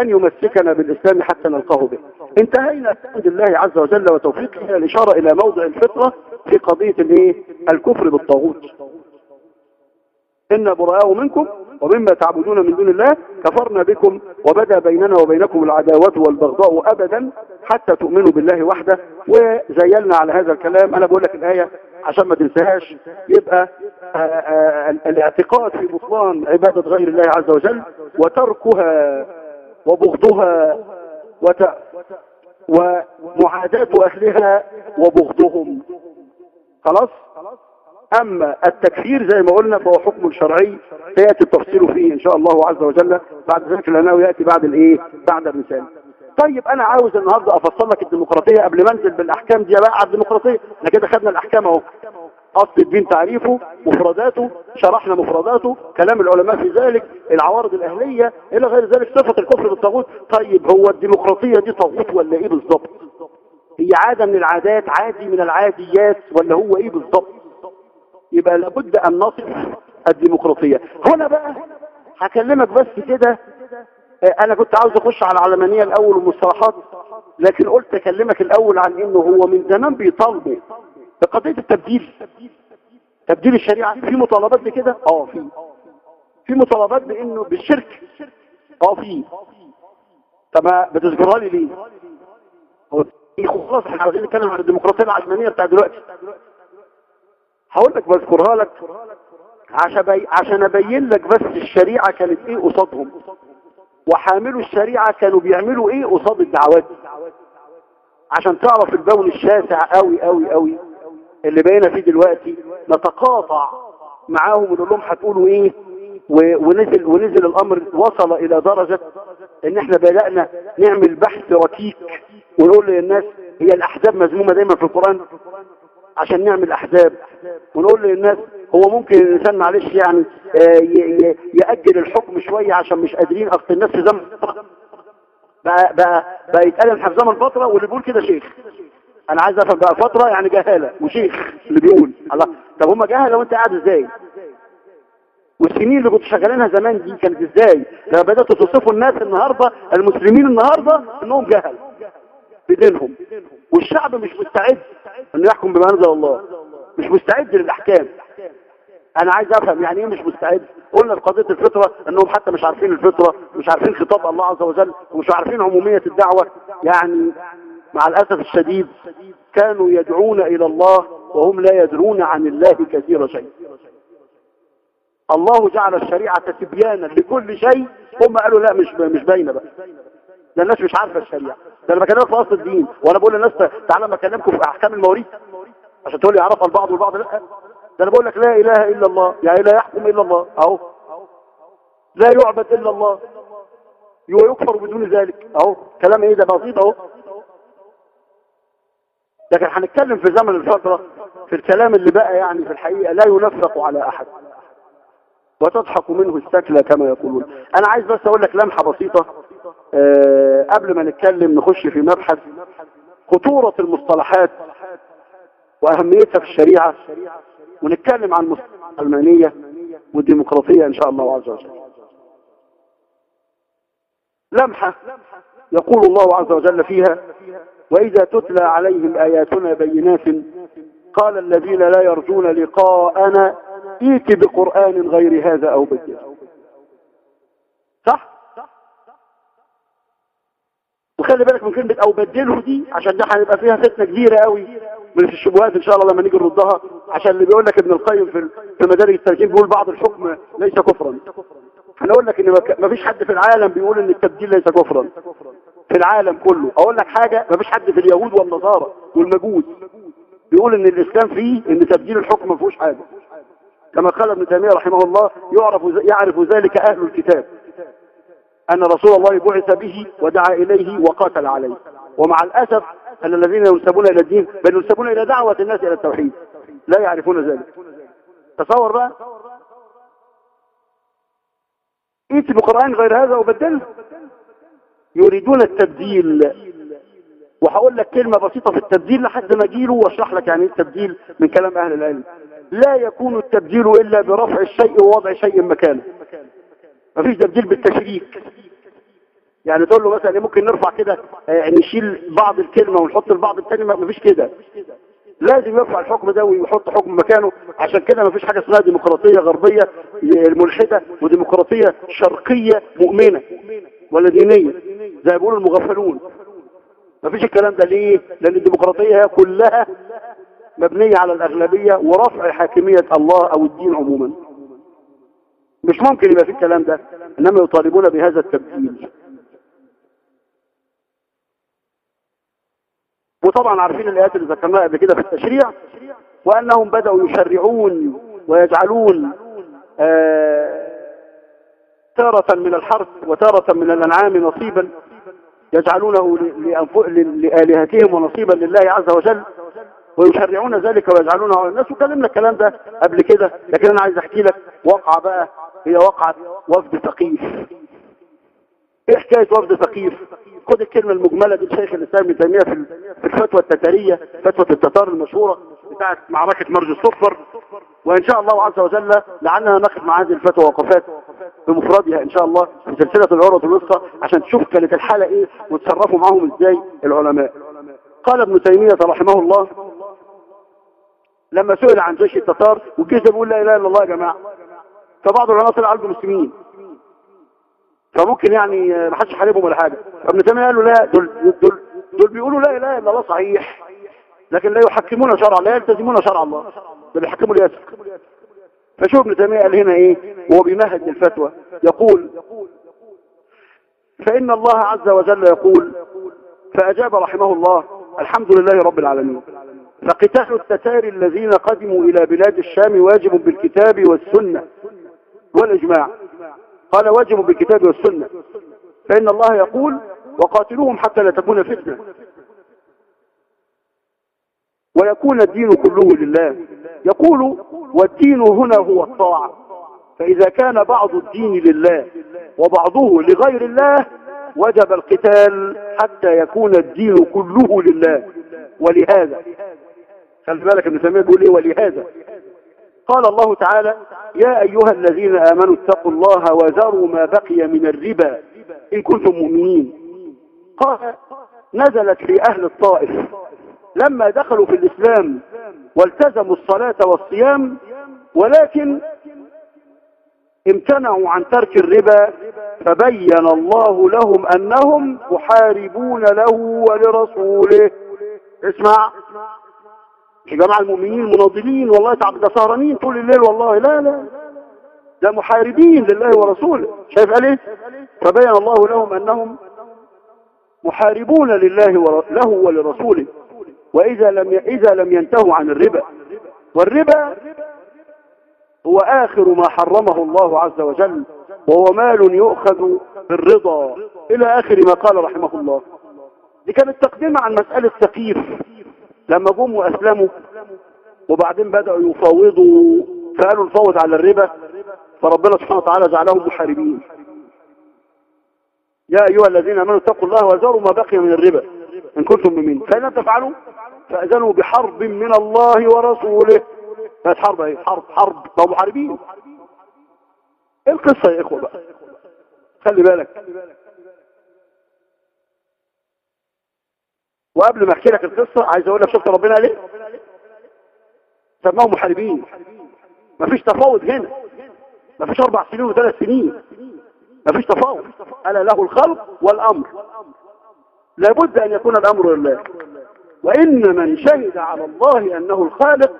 أن يمسكنا بالإسلام حتى نلقاه به. انتهينا بحمد الله عز وجل وتوفيقه إلى الإشارة إلى موضع الفطرة في قضية الكفر بالطاغوت. إن براء منكم ومما تعبدون من دون الله كفرنا بكم وبدا بيننا وبينكم العداوة والبغضاء أبدا حتى تؤمنوا بالله وحده. وزيلنا على هذا الكلام. أنا بقول لك الآية عشان ما تنساهاش. يبقى آآ آآ الاعتقاد في بطلان عبادة غير الله عز وجل وتركها وبغضها وت... ومعاداة أهلها وبغضهم. خلاص؟ أما التكفير زي ما قلنا فهو حكم شرعي سيأتي التفصيل فيه إن شاء الله عز وجل. بعد ذلك لأنه يأتي بعد الإيه؟ بعد الرسالة. طيب أنا عاوز النهاردة أفصل لك الديمقراطية قبل ما أنزل بالأحكام دي بقى على الديمقراطية. إحنا كده خدنا الأحكام أهو. أصل الدين تعريفه مفرداته شرحنا مفرداته كلام العلماء في ذلك العوارض الأهلية إلى غير ذلك صفة الكفر بالطاغوت. طيب هو الديمقراطية دي طاغوت ولا إيه بالظبط؟ هي عادة من العادات عادي من العاديات ولا هو إيه بالظبط؟ يبقى لابد أن نصف الديمقراطية. هنا بقى هكلمك بس كده أنا كنت عاوز أخش على العلمانية الأول والمصطلحات لكن قلت أكلمك الأول عن إنه هو من زمان بيطالبوا بقضية التبديل. تبديل الشريعة. في مطالبات بكده؟ آه في. في مطالبات بإنه بالشرك؟ آه في. طب بتذكرها لي ليه؟ خلاص إحنا عايزين نتكلم عن الديمقراطية العلمانيه بتاع دلوقتي. هقول لك بذكرها لك عشان بي... عشان أبين لك بس الشريعة كانت إيه قصادهم. وحاملوا الشريعة كانوا بيعملوا إيه قصاد الدعوات عشان تعرف البون الشاسع قوي قوي قوي اللي بقينا فيه دلوقتي نتقاطع معاهم ونقول لهم هتقولوا إيه؟ ونزل ونزل الأمر وصل إلى درجة إن إحنا بدأنا نعمل بحث ركيك ونقول للناس هي الأحزاب مذمومة دايما في القرآن عشان نعمل أحزاب. ونقول للناس هو ممكن الإنسان معلش يعني يأجل الحكم شوية عشان مش قادرين أصل الناس في زمن بقى بقى بقى يتقال في زمن فترة واللي بيقول كده شيخ. أنا عايز افهم بقى فترة يعني جهالة وشيخ اللي بيقول. الله. طب هم جهلة وانت قاعد إزاي؟ والسنين اللي كنت شغالينها زمان دي كانت إزاي؟ لما بدأتوا تصفوا الناس النهاردة المسلمين النهاردة انهم جهل. بدينهم والشعب مش مستعد انه يحكم بما انزل الله. مش مستعد للأحكام. أنا عايز افهم يعني إيه مش مستعد؟ قلنا في قضية الفطرة انهم حتى مش عارفين الفطرة مش عارفين خطاب الله عز وجل ومش عارفين عمومية الدعوة. يعني مع الأسف الشديد كانوا يدعون إلى الله وهم لا يدرون عن الله كثير شيء. الله جعل الشريعة تبيانا لكل شيء. هم قالوا لا مش مش باينة بقى. ده الناس مش عارفة الشريعة. ده أنا بكلمك في اصل الدين. وأنا بقول للناس تعالى ما أكلمكم في أحكام المواريث. عشان تقول لي يعرفها البعض والبعض لا. ده أنا بقول لك لا إله إلا الله. يعني لا يحكم إلا الله. أهو. لا يعبد إلا الله. ويكفر بدون ذلك. أهو. كلام إيه ده؟ بسيط أهو. لكن هنتكلم في زمن الفترة في الكلام اللي بقى يعني في الحقيقة لا ينفق على أحد. وتضحك منه السكلة كما يقولون. أنا عايز بس أقول لك لمحة بسيطة. أه قبل ما نتكلم نخش في مبحث خطورة المصطلحات وأهميتها في الشريعة ونتكلم عن العلمانية والديمقراطية إن شاء الله عز وجل. لمحة يقول الله عز وجل فيها وإذا تتلى عليهم آياتنا بينات قال الذين لا يرجون لقاءنا ائت بقرآن غير هذا أو بدل صح؟ وخلي بالك من كلمة أو بدله دي عشان ده هيبقى فيها فتنة كبيرة قوي من الشبهات إن شاء الله لما نيجي نردها عشان اللي بيقول لك ابن القيم في في مدارج الترجيم بيقول بعض الحكم ليس كفرا. هنقول لك إن ما فيش حد في العالم بيقول إن التبديل ليس كفرا. في العالم كله. أقول لك حاجة ما فيش حد في اليهود والنصارى والمجوس بيقول إن الإسلام فيه إن تبديل الحكم ما فيهوش حاجة. كما قال ابن تيمية رحمه الله يعرف يعرف ذلك أهل الكتاب. أن رسول الله بعث به ودعا إليه وقاتل عليه. ومع الأسف أن الذين ينسبون إلى الدين بل ينسبون إلى دعوة الناس إلى التوحيد. لا يعرفون ذلك. تصور بقى ائت بقرآن غير هذا وبدله يريدون التبديل. وهقول لك كلمة بسيطة في التبديل لحد ما أجيله وأشرح لك يعني إيه التبديل من كلام أهل العلم. لا يكون التبديل إلا برفع الشيء ووضع شيء مكانه. مفيش تبديل بالتشريك. يعني تقول له مثلا ممكن نرفع كده آه، نشيل بعض الكلمة ونحط البعض الثاني مفيش كده. لازم يرفع الحكم ده ويحط حكم مكانه. عشان كده مفيش حاجة اسمها ديمقراطية غربية ملحدة وديمقراطية شرقية مؤمنة ولا دينية زي بيقولوا المغفلون. مفيش الكلام ده ليه؟ لأن الديمقراطية كلها مبنية على الأغلبية ورفع حاكمية الله أو الدين عموما. مش ممكن يبقى في الكلام ده إنما يطالبون بهذا التبديل. وطبعا عارفين الآيات اللي ذكرناها قبل كده في التشريع وأنهم بدأوا يشرعون ويجعلون آه تارة من الحرث وتارة من الأنعام نصيبا يجعلونه لآلهتهم ونصيبا لله عز وجل ويشرعون ذلك ويجعلونه على الناس وكلمنا الكلام ده قبل كده لكن أنا عايز أحكي لك وقعة بقى هي وقعة وفد ثقيف. إيه حكاية وفد ثقيف خد الكلمة المجملة دي الشيخ الإسلام ابن تيمية في الفتوى التتارية فتوى التتار المشهورة بتاعت معركة مرج الصفر. وإن شاء الله عز وجل لعلنا ناخذ مع هذه الفتوى وقفات بمفردها إن شاء الله في سلسلة العروة الوسطى عشان تشوف كانت الحالة إيه وتصرفوا معهم إزاي العلماء. قال ابن تيمية رحمه الله لما سئل عن جيش التتار والجيش ده بيقول لا إله إلا الله يا جماعة؟ فبعض العلماء طلع قلبه مسلمين فممكن يعني ما حدش حاربهم ولا حاجة. ابن تيمية قال له لا دول, دول, دول بيقولوا لا إله إلا الله صحيح. لكن لا يحكمون شرع لا يلتزمون شرع الله. بل يحكموا الياسر. فشوف ابن تيمية قال هنا إيه؟ وهو بيمهد للفتوى. يقول فإن الله عز وجل يقول فأجاب رحمه الله الحمد لله رب العالمين. فقتال التتار الذين قدموا إلى بلاد الشام واجب بالكتاب والسنة والإجماع. قال واجب بالكتاب والسنة. فإن الله يقول وقاتلوهم حتى لا تكون فتنة. ويكون الدين كله لله. يقول والدين هنا هو الطاعة. فإذا كان بعض الدين لله وبعضه لغير الله وجب القتال حتى يكون الدين كله لله. ولهذا خلي بالك ابن تيميه بيقول إيه؟ ولهذا. قال الله تعالى يا أيها الذين آمنوا اتقوا الله وذروا ما بقي من الربا إن كنتم مؤمنين. قال نزلت في أهل الطائف. لما دخلوا في الإسلام والتزموا الصلاة والصيام ولكن امتنعوا عن ترك الربا فبين الله لهم أنهم محاربون له ولرسوله. اسمع. يا جماعة المؤمنين مناضلين والله تعب ده سهرانين طول الليل والله لا لا. ده محاربين لله ورسوله. شايف قال إيه فبين الله لهم أنهم محاربون لله له ولرسوله. وإذا لم إذا لم ينتهوا عن الربا. والربا هو آخر ما حرمه الله عز وجل. وهو مال يؤخذ بالرضا. إلى آخر ما قال رحمه الله. دي كانت تقديم عن مسألة ثقيف لما جم واسلموا وبعدين بدأوا يفاوضوا فقالوا نفوض على الربا فربنا سبحانه وتعالى جعلهم محاربين. يا أيها الذين آمنوا اتقوا الله وذروا ما بقي من الربا إن كنتم مؤمنين. فان لم تفعلوا فأذنوا بحرب من الله ورسوله. كانت حرب؟ إيه حرب حرب. لو محاربين. إيه القصة يا إخوة بقى؟ خلي بالك. وقبل ما احكي لك القصة عايز أقول لك شفت ربنا ليه؟ سماهم محاربين. مفيش تفاوض هنا. مفيش أربع سنين وثلاث سنين. مفيش تفاوض. ألا له الخلق والأمر. لابد أن يكون الأمر لله. وإن من شهد على الله أنه الخالق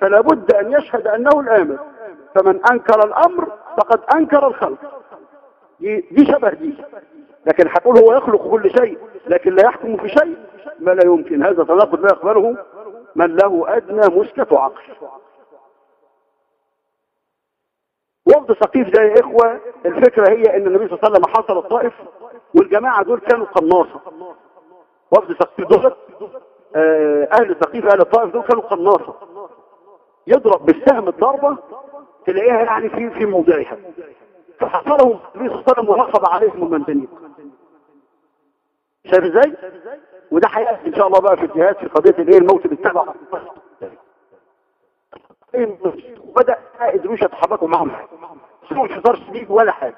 فلا بد أن يشهد أنه الآمر. فمن أنكر الأمر فقد أنكر الخلق. دي, شبه دي. لكن هتقول هو يخلق كل شيء لكن لا يحكم في شيء ما لا يمكن. هذا تناقض لا يقبله من له أدنى مسكة عقل. وفد ثقيف ده يا إخوة الفكرة هي إن النبي صلى الله عليه وسلم حصل الطائف والجماعة دول كانوا قناصة. وفد ثقيف دول آه، أهل ثقيف أهل الطائف دول كانوا قناصة. يضرب بالسهم الضربة تلاقيها يعني في في موضعها. فحصلهم النبي صلى الله عليه وسلم ونصب عليهم المنجنيق شايف إزاي وده هيأتي إن شاء الله بقى في الجهاد في قضية الايه الموت بالتبع وبدأ يقدروش يتحركوا معهم. سوء انحصار شديد ولا حاجة.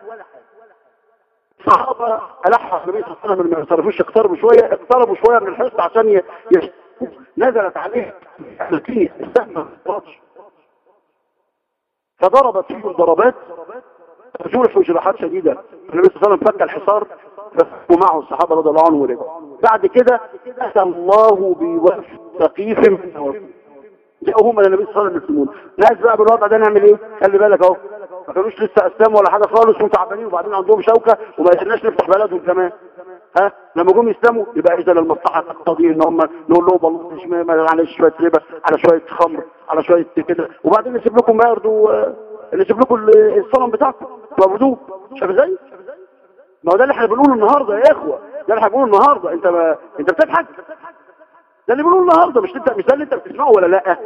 صحابة ألحق النبي صلى الله عليه وسلم ما يصرفوش يقتربوا شوية اقتربوا شوية من الحصن عشان. يش... نزلت عليه الكيس السهم فضربت فيهم ضربات في جراحات شديدة. النبي صلى الله عليه وسلم فك الحصار ومعه الصحابة رضي الله عنهم ورجعوا بعد كده أتى الله بوفد ثقيف من جاءوا هم للنبي صلى الله عليه وسلم. ناس بقى بالوضع ده نعمل إيه؟ خلي بالك أهو. ما كانوش لسه أسلموا ولا حاجة خالص وتعبانين وبعدين عندهم شوكة وما قدرناش نفتح بلدهم كمان. ها؟ لما جم يسلموا يبقى إذا المصلحة تقتضي إن هم نقول لهم والله على شوية ربا على شوية خمر على شوية كده. وبعدين نسيب لكم ما يرضوا نسيب لكم الصنم بتاعكم. تعبدوه شايف إزاي؟ ما هو ده اللي إحنا بنقوله النهارده يا إخوة. ده اللي إحنا بنقوله النهارده. انت ما... انت بتضحك. ده اللي بنقوله النهارده. مش انت مش ده اللي انت بتسمعه ولا لأ؟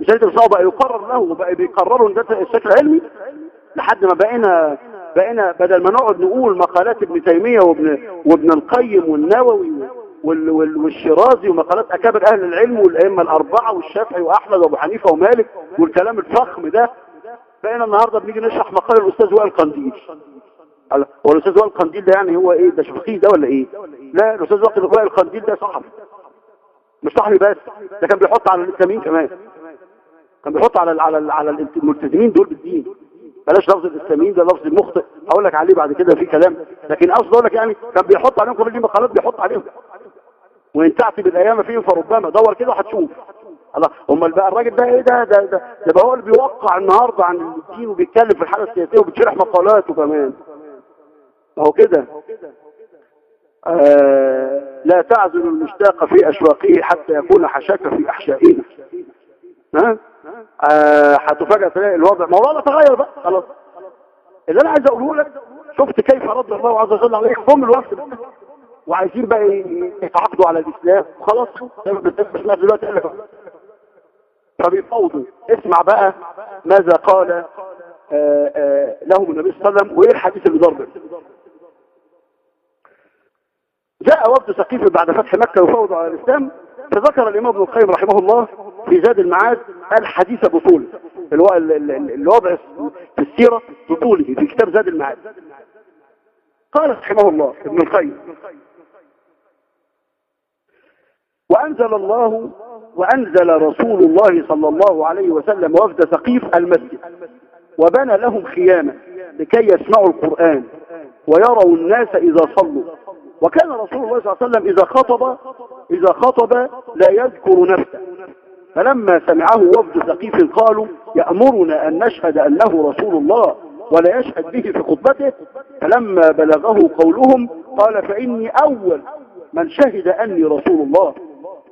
مش اللي انت بتسمعه؟ بقى يقرر له وبقى بيقرروا ان ده الشكل علمي. لحد ما بقينا بقينا بدل ما نقعد نقول مقالات ابن تيمية وابن, وابن القيم والنووي وال وال والشيرازي ومقالات أكابر أهل العلم والأئمة الأربعة والشافعي وأحمد وأبو حنيفة ومالك والكلام الفخم ده بقينا النهاردة بنيجي نشرح مقال الأستاذ وائل قنديل. هو الأستاذ وائل قنديل ده يعني هو إيه؟ ده شفقي ده ولا إيه؟ لا الأستاذ وائل قنديل ده صحفي مش صحفي بس ده كان بيحط على الإسلاميين كمان. كان بيحط على على على الملتزمين دول بالدين. بلاش لفظ الإسلاميين ده لفظ مخطئ. هقول لك عليه بعد كده في كلام. لكن أقصد أقول لك يعني كان بيحط عليهم كل دي مقالات بيحط عليهم. وإن تعتي بالأيام فيهم فربما. دور كده وهتشوف. الله أمال بقى الراجل ده إيه؟ ده ده ده, ده هو اللي بيوقع النهارده عن الدين وبيتكلم في الحاله السياسية وبتشرح مقالاته كمان. أهو كده. آه لا تعزل المشتاق في أشواقه حتى يكون حشاك في احشائنا ها؟ آه، هتفاجئ تلاقي الوضع ما الوضع تغير بقى. خلاص. اللي أنا عايز أقوله لك شفت كيف رد الله عز وجل عليك؟ هم الوقت وعايزين بقى يتعاقدوا على الإسلام. وخلاص مش دلوقتي. قال لك فبيفوضوا. اسمع بقى ماذا قال آآ آه، آآ آه، لهم النبي صلى الله عليه وسلم وإيه الحديث اللي ضربه جاء وفد ثقيف بعد فتح مكة وفوضوا على الإسلام فذكر الإمام ابن القيم رحمه الله في زاد المعاد الحديث بطول الوضع في السيرة بطوله في كتاب زاد المعاد. قال رحمه الله ابن القيم وأنزل الله وأنزل رسول الله صلى الله عليه وسلم وفد ثقيف المسجد وبنى لهم خيامة لكي يسمعوا القرآن ويروا الناس إذا صلوا. وكان رسول الله صلى الله عليه وسلم إذا خطب إذا خطب لا يذكر نفسه. فلما سمعه وفد ثقيف قالوا يأمرنا أن نشهد أنه رسول الله ولا يشهد به في خطبته؟ فلما بلغه قولهم قال فإني أول من شهد أني رسول الله.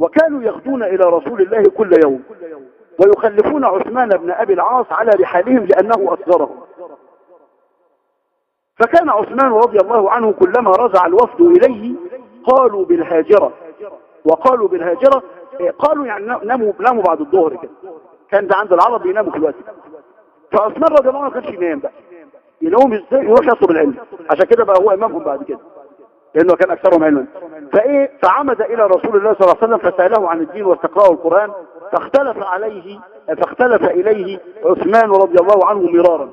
وكانوا يغدون إلى رسول الله كل يوم ويخلفون عثمان بن أبي العاص على رحالهم لأنه أصغرهم. فكان عثمان رضي الله عنه كلما رجع الوفد إليه قالوا بالهاجرة. وقالوا بالهاجرة إيه، قالوا يعني ناموا ناموا بعد الظهر كده. كان ده عند العرب بيناموا في الوقت فعثمان رضي الله عنه كانش ينام بقى. ينام إزاي يروح يطلب العلم. عشان كده بقى هو إمامهم بعد كده. لأنه كان أكثرهم علما. فإيه فعمد إلى رسول الله صلى الله عليه وسلم فسأله عن الدين واستقراء القرآن فاختلف عليه فاختلف إليه عثمان رضي الله عنه مرارا.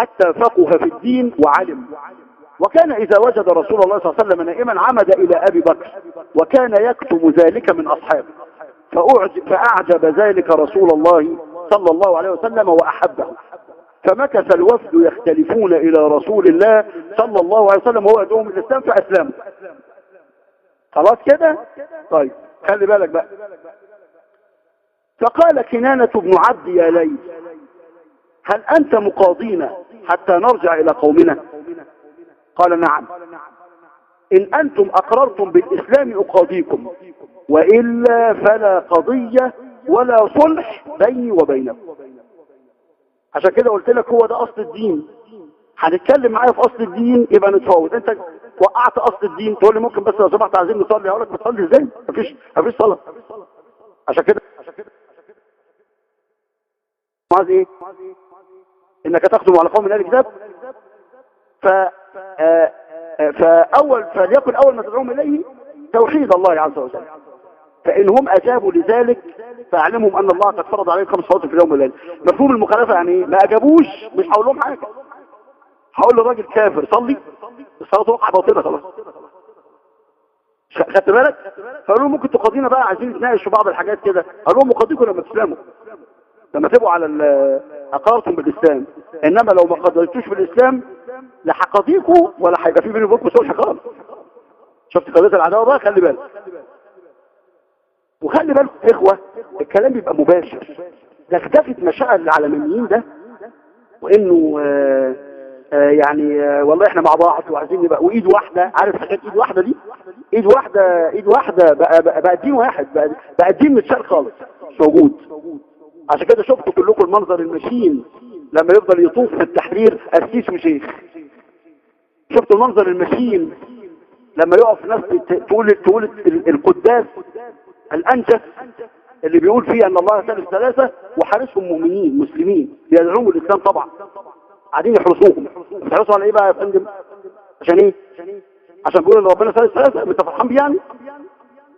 حتى فقه في الدين وعلم. وكان إذا وجد رسول الله صلى الله عليه وسلم نائما عمد إلى أبي بكر وكان يكتم ذلك من أصحابه. فأعجب ذلك رسول الله صلى الله عليه وسلم وأحبه. فمكث الوفد يختلفون إلى رسول الله صلى الله عليه وسلم وهو يدعوهم الإسلام فأسلموا خلاص كده؟ طيب خلي بالك بقى. فقال كنانة بن عبد يا ليث هل أنت مقاضينا؟ حتى نرجع إلى قومنا قال نعم إن أنتم أقررتم بالإسلام أقاضيكم وإلا فلا قضية ولا صلح بيني وبينكم عشان كده قلت لك هو ده أصل الدين هنتكلم معايا في أصل الدين يبقى نتفاوض أنت وقعت اصل الدين تقول لي ممكن بس لو سمحت عايزين نصلي أقول لك بتصلي إزاي مفيش مفيش صلاه عشان كده عايز إيه إنك تخدم على قوم من أهل الكتاب. ف آه، فاول فليكن أول ما تدعوهم إليه توحيد الله عز وجل. فإن هم أجابوا لذلك فاعلمهم أن الله قد فرض عليهم خمس صلوات في اليوم والليله مفهوم المخالفة يعني ما أجابوش مش هقول لهم حاجة. هقول للراجل كافر صلي. الصلاة وقع باطلة خلاص خدت بالك؟ فقالوا لهم ممكن تقاضينا بقى عايزين نتناقش في بعض الحاجات كده. قال لهم اقاضيكم لما تسلموا. لما تبقوا على اقررتم بالإسلام. إنما لو ما قدرتوش بالإسلام لا هقاضيكم ولا هيبقى في بيني وبينكم سوء خالص شفت قضية العداوة بقى؟ خلي بالك. وخلي بالك إخوة الكلام بيبقى مباشر. ده اختفت مشاعر العالميين ده وإنه آه آه يعني آه والله إحنا مع بعض وعايزين نبقى وإيد واحدة عارف حاجات إيد واحدة دي؟ إيد واحدة إيد واحدة بقى, بقى, بقى دين واحد بقى, بقى دين متشال خالص مش موجود. عشان كده شفتوا كلكم المنظر المشين لما يفضل يطوف في التحرير. قسيس وشيخ شفتوا المنظر المشين لما يقف ناس تقول تقول القداس الانجس اللي بيقول فيه أن الله ثالث ثلاثة وحارسهم مؤمنين مسلمين بيدعوهم الإسلام طبعا. قاعدين يحرسوهم. بيحرسوا على إيه بقى يا فندم؟ عشان إيه؟ عشان بيقول إن ربنا ثالث ثلاثة انت فرحان بيه يعني؟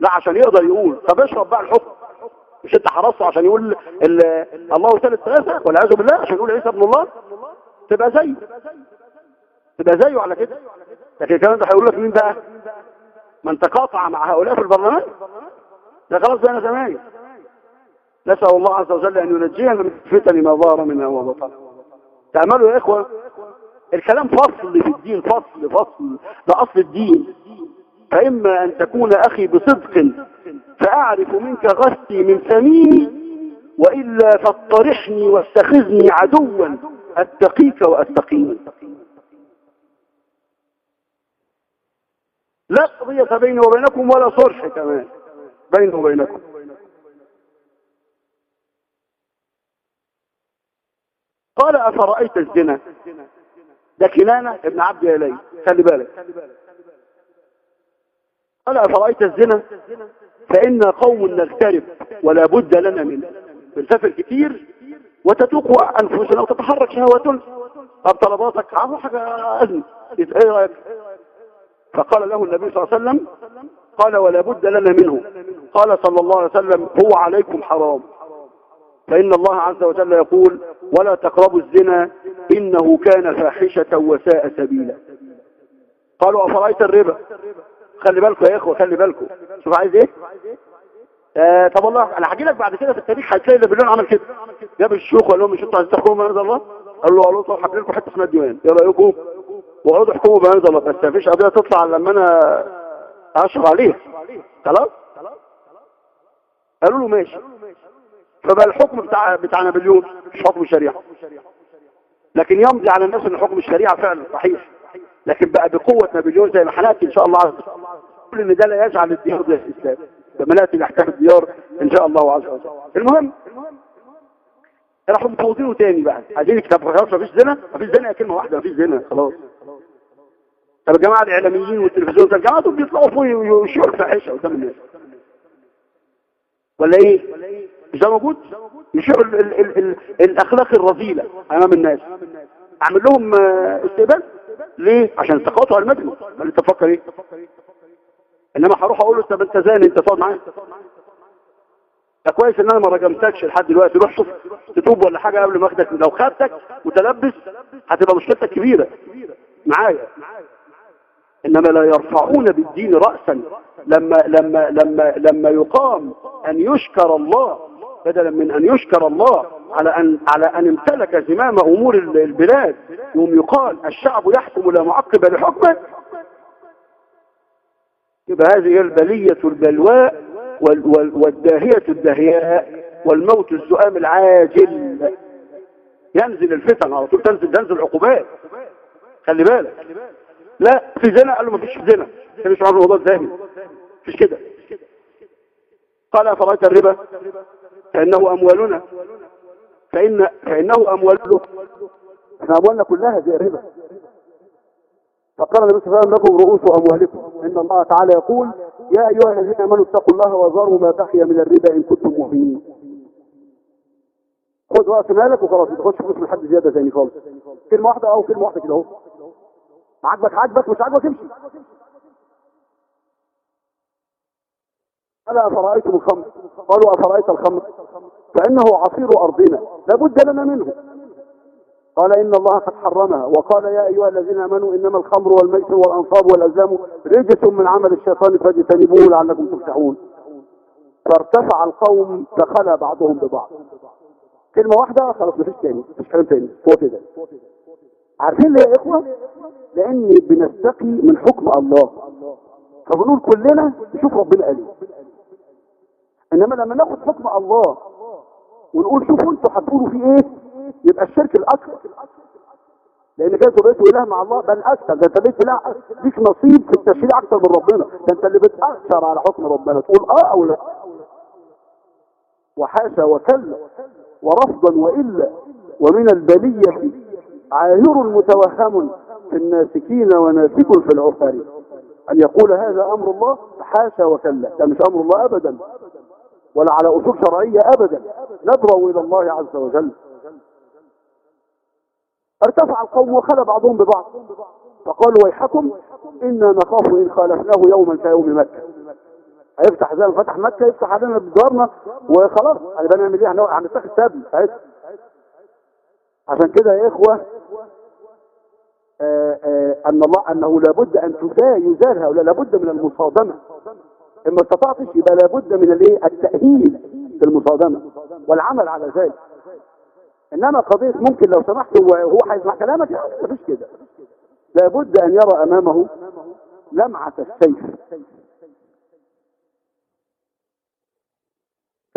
لا عشان يقدر يقول. طب اشرب بقى الحكم. مش انت عشان يقول الله ثالث ثلاثة والعياذ بالله عشان يقول عيسى ابن الله. تبقى زيه. تبقى زيه على كده. لكن الكلام ده هيقول لك مين بقى؟ من تقاطع مع هؤلاء في البرلمان. ده خلاص بقينا زمان نسأل الله عز وجل أن ينجينا من فتن ما ظهر منها وبطن تعملوا يا إخوة. الكلام فصل في الدين فصل فصل. ده أصل الدين. فإما أن تكون أخي بصدق فأعرف منك غثي من ثميني وإلا فاطرحني واستخذني عدوا أتقيك وأتقيني. لا قضية بيني وبينكم ولا صرح كمان بيني وبينكم. قال أفرأيت الزنا؟ ده كنانة ابن عبد إلي خلي بالك. قال أفرأيت الزنا؟ فإن قوم نغترب ولا بد لنا منه بنسافر كتير وتتوق أنفسنا وتتحرك شهواتنا طب طلباتك عفوا حاجة أذن. إيه رأيك؟ فقال له النبي صلى الله عليه وسلم قال ولا بد لنا منه. قال صلى الله عليه وسلم هو عليكم حرام. فإن الله عز وجل يقول ولا تقربوا الزنا إنه كان فاحشة وساء سبيلا. قالوا أفرأيت الربا؟ خلي بالكم يا إخوة خلي بالكم. شوف عايز إيه؟ آه طب والله أنا هحكي لك بعد كده في التاريخ هتلاقي نابليون عمل كده. جاب الشيوخ وقال لهم مش أنتوا عايزين تحكموا بأنزل الله؟ قال له قالوا طب لكم حتة اسمها الديوان. إيه رايكم وقعدوا احكموا بأنزل الله. بس مفيش قضية تطلع لما أنا اشرب عليه خلاص؟ قالوا له ماشي. فبقى الحكم بتاع بتاع نابليون مش حكم الشريعة. لكن يمضي على الناس إن حكم الشريعة فعلا صحيح. لكن بقى بقوة نابليون زي ما هنأتي إن شاء الله عز وجل ان ده لا يجعل الديار زي الإسلام. لما ناتي لاحكام الديار إن شاء الله عز وجل. المهم راحوا مفوضينه تاني بقى. عايزين يكتب خلاص مفيش زنا مفيش زنا كلمة واحدة مفيش زنا. خلاص. طب الجماعه الإعلاميين والتلفزيون الجماعه دول بيطلعوا فوق ويشيعوا الفاحشه قدام الناس. ولا إيه؟ مش ده موجود؟ يشيعوا ال ال ال ال الأخلاق الرذيلة أمام الناس. أعمل لهم استقبال؟ ليه؟ عشان التقاطع المدني. ما أنت تفكر إيه؟ إنما هروح أقول له طب أنت زاني أنت تقعد معايا؟ ده كويس إن أنا ما رجمتكش لحد دلوقتي. روح شوف تتوب ولا حاجة قبل ما أخدك. لو خدتك متلبس هتبقى مشكلتك كبيرة. معايا. إنما لا يرفعون بالدين راسا. لما لما لما لما يقام أن يشكر الله بدلا من أن يشكر الله على أن على أن امتلك زمام أمور البلاد. يوم يقال الشعب يحكم لا معقب لحكمه يبقى هذه البلية البلواء والداهية الدهياء والموت الزؤام العاجل. ينزل الفتن على طول تنزل تنزل عقوبات خلي بالك. لا في زنا قال له ما فيش زنا. مش عارف الموضوع إزاي مفيش كده. قال أفرأيت الربا؟ فإنه أموالنا. فان فإنه امواله إحنا أموالنا كلها زي الربا. فقال النبي صلى الله عليه وسلم لكم رؤوس أموالكم. إن الله تعالى يقول يا أيها الذين آمنوا اتقوا الله وذروا ما بقي من الربا إن كنتم مؤمنين. خد رأس مالك وخلاص ما تاخدش فلوس من حد زيادة ثاني خالص. كلمة واحدة أو كلمة واحدة كده أهو. عاجبك عاجبك مش عاجبك امشي. ألا أفرأيتم الخمر؟ قالوا أفرأيت الخمر. فإنه عصير أرضنا لابد لنا منه. قال إن الله قد حرمها. وقال يا أيها الذين آمنوا إنما الخمر والميسر والأنصاب والأزلام رجس من عمل الشيطان فاجتنبوه لعلكم تفلحون. فارتفع القوم فخلى بعضهم ببعض. كلمة واحدة خلاص مفيش تاني. مفيش كلام تاني. هو كده. عارفين ليه يا إخوة؟ لأن بنستقي من حكم الله. فبنقول كلنا نشوف ربنا قال إنما لما ناخد حكم الله ونقول شوفوا أنتوا هتقولوا فيه إيه؟ يبقى الشرك الأكبر. لأن كده أنتوا بقيتوا إله مع الله بل أكثر. ده أنت بقيت إله ليك نصيب في التشريع أكثر من ربنا. ده أنت اللي بتأثر على حكم ربنا. تقول آه أو لا. وحاشا وكلا ورفضا وإلا. ومن البلية عاهر متوهم في الناسكين وناسك في العفار أن يقول هذا أمر الله حاشا وكلا. ده مش أمر الله أبدا. ولا على أصول شرعية أبدا. ندعو إلى الله عز وجل. ارتفع القوم وخلى بعضهم ببعض. فقالوا ويحكم إنا نخاف إن خالفناه يوما كيوم مكة. هيفتح زي ما فتح مكة يفتح علينا بدارنا وخلاص. هنبقى نعمل إيه هنتخذ ساعتها. عشان كده يا إخوة آآ آآ أن الله أنه لابد أن يزال هؤلاء لابد من المصادمة. إن ما استطعتش يبقى لابد من الإيه؟ التأهيل في المصادمة والعمل على ذلك. إنما قضية ممكن لو سمحت وهو هيسمع كلامك. يعني مفيش كده. لابد أن يرى أمامه لمعة السيف.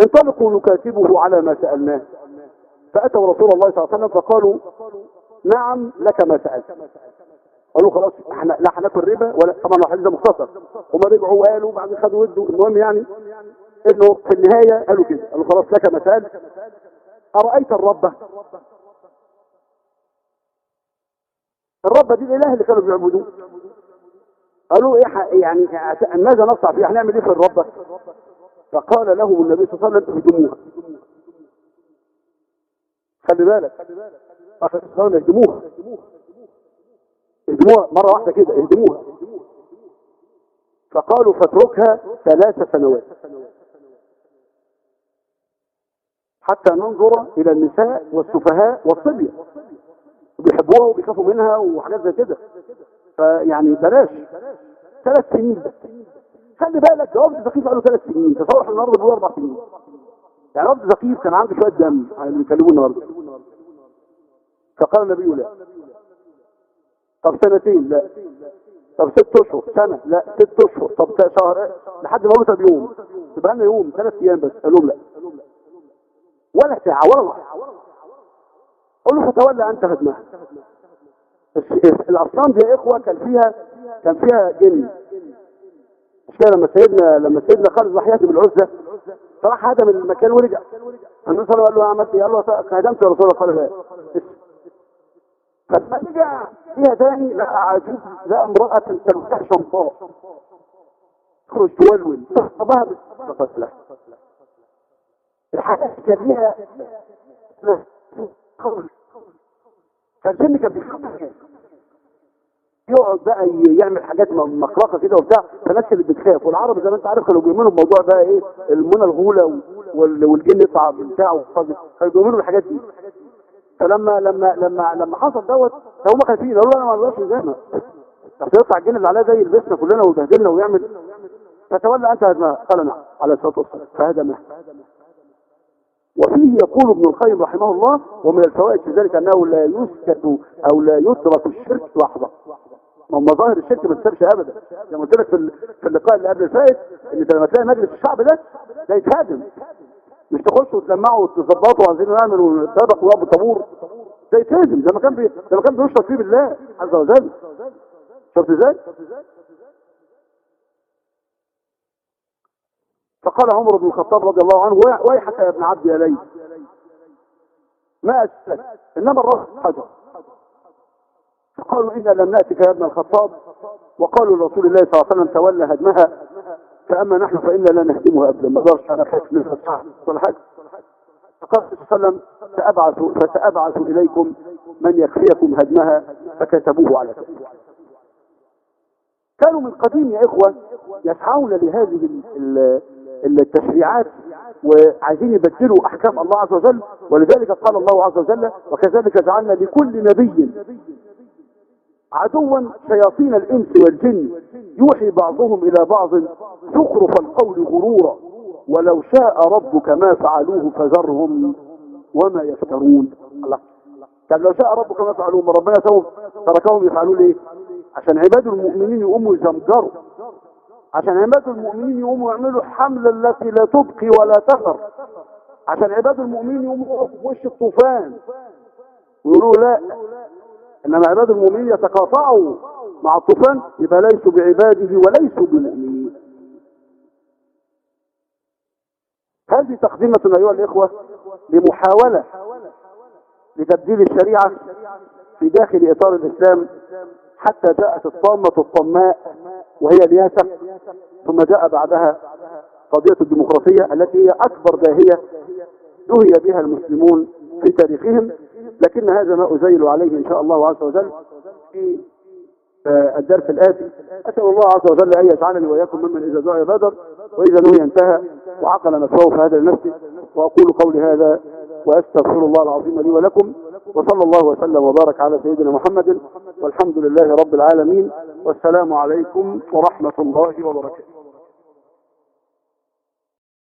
انطلقوا نكاتبه على ما سألناه. فأتوا رسول الله صلى الله عليه وسلم فقالوا نعم لك ما سألت. قالوا خلاص إحنا لا هناكل ربا ولا طبعا الحديث ده مختصر. هم رجعوا وقالوا بعد خدوا ودوا. المهم يعني إنه في النهاية قالوا كده. قالوا خلاص لك ما سألت. أرأيت الربة الربة دي الإله اللي كانوا بيعبدوه. قالوا إيه يعني ماذا نصنع فيه؟ هنعمل إيه في الربة فقال لهم النبي صلى الله عليه وسلم اهدموها. خلي بالك. قالوا اهدموها. اهدموها مرة واحدة كده اهدموها. فقالوا فاتركها ثلاث سنوات. حتى ننظر إلى النساء والسفهاء والصبية. بيحبوها وبيخافوا منها وحاجات زي كده. فيعني بلاش. ثلاث سنين بس. خلي بالك جواب الزقيف قالوا ثلاث سنين. تصور إحنا النهارده بنقول أربع سنين. يعني رب زقيف كان عنده شوية دم. على اللي بيكلموه النهارده. فقال النبي لا. طب سنتين؟ لا. طب ست أشهر؟ سنة؟ لا. ست أشهر. طب شهر؟ لحد ما طب يوم. تبقى لنا يوم. ثلاث أيام بس. قالوا لا. ولا ساعة ولا لحظة قول له فتولى أنت هدمها الأصنام دي يا إخوة كان فيها كان فيها جن. مش لما سيدنا لما سيدنا خالد راح يهدم العزة فراح هدم المكان ورجع. النبي صلى الله عليه وسلم قال له عملت إيه؟ قال له يا رسول الله قال لا فلما رجع فيها تاني لقى عجوز لقى امرأة تلوح شمطاء تخرج تولول. فصبها بالقتلة الحاجات كان ليها فالجن كان بيخاف يقعد بقى يعمل حاجات مقرقه كده وبتاع فالناس اللي بتخاف والعرب زي ما انت عارف كانوا بيؤمنوا بموضوع بقى إيه المنى الغوله والجن يطلع بتاعه كانوا بيؤمنوا بالحاجات دي فلما لما لما لما حصل دوت هم خايفين قالوا أنا ما أقدرش زينا طب يطلع الجن اللي عليه زي يلبسنا كلنا ويبهدلنا ويعمل فتولى انت هدمها قال نعم على الصلاه والسلام فهدمها وفيه يقول ابن القيم رحمه الله ومن الفوائد في ذلك أنه لا يسكت أو لا يترك الشرك لحظة. ما مظاهر الشرك ما تسابش أبدا. زي ما قلت لك في اللقاء اللي قبل الفائت أنت لما تلاقي مجلس الشعب ده ده يتهاجم. مش تخشوا وتلمعوا وتظبطوا وعايزين نعمل ونتسابق ونقف طابور ده يتهاجم. زي ما كان. زي ما كان بيشرك فيه بالله عز وجل. شفت إزاي؟ فقال عمر بن الخطاب رضي الله عنه ويحك يا ابن عبد يا ليث ما أسلك إنما الرجل حجر. فقالوا إنا لم نأتك يا ابن الخطاب. وقالوا لرسول الله صلى الله عليه وسلم تولى هدمها فأما نحن فإنا لا نهدمها أبدا. ما دارش أنا خايف منها ولا حاجة. فقال صلى الله عليه وسلم سأبعث, فسأبعث إليكم من يكفيكم هدمها فكتبوه على كتبه كانوا من قديم يا إخوة يسعون لهذه التشريعات وعايزين يبدلوا أحكام الله عز وجل ولذلك قال الله عز وجل وكذلك جعلنا لكل نبي عدوا شياطين الإنس والجن يوحي بعضهم إلى بعض زخرف القول غرورا ولو شاء ربك ما فعلوه فذرهم وما يفترون. طب لو شاء ربك ما فعلوه ربنا تركهم يفعلون إيه عشان عباد المؤمنين يقوموا يزمجروا. عشان عباد المؤمنين يقوموا يعملوا حملة التي لا تبقي ولا تذر عشان عباد المؤمنين يقوموا في وش الطوفان. ويقولوا لا إنما عباد المؤمنين يتقاطعوا مع الطوفان يبقى ليسوا بعباده وليسوا بمؤمنين. هذه تقدمة أيها الإخوة لمحاولة لتبديل الشريعة في داخل إطار الإسلام حتى جاءت الطامة الطماء وهي الياسة ثم جاء بعدها قضية الديمقراطية التي هي أكبر داهية دهي بها المسلمون في تاريخهم لكن هذا ما أزيل عليه إن شاء الله عز وجل في الدرس الآتي. أسأل الله عز وجل أن يجعلني وإياكم ممن إذا دعي بدر وإذا نهي انتهى وعقل نفسه فهذا لنفسي وأقول قولي هذا وأستغفر الله العظيم لي ولكم وصلى الله وسلم وبارك على سيدنا محمد والحمد لله رب العالمين والسلام عليكم ورحمة الله وبركاته.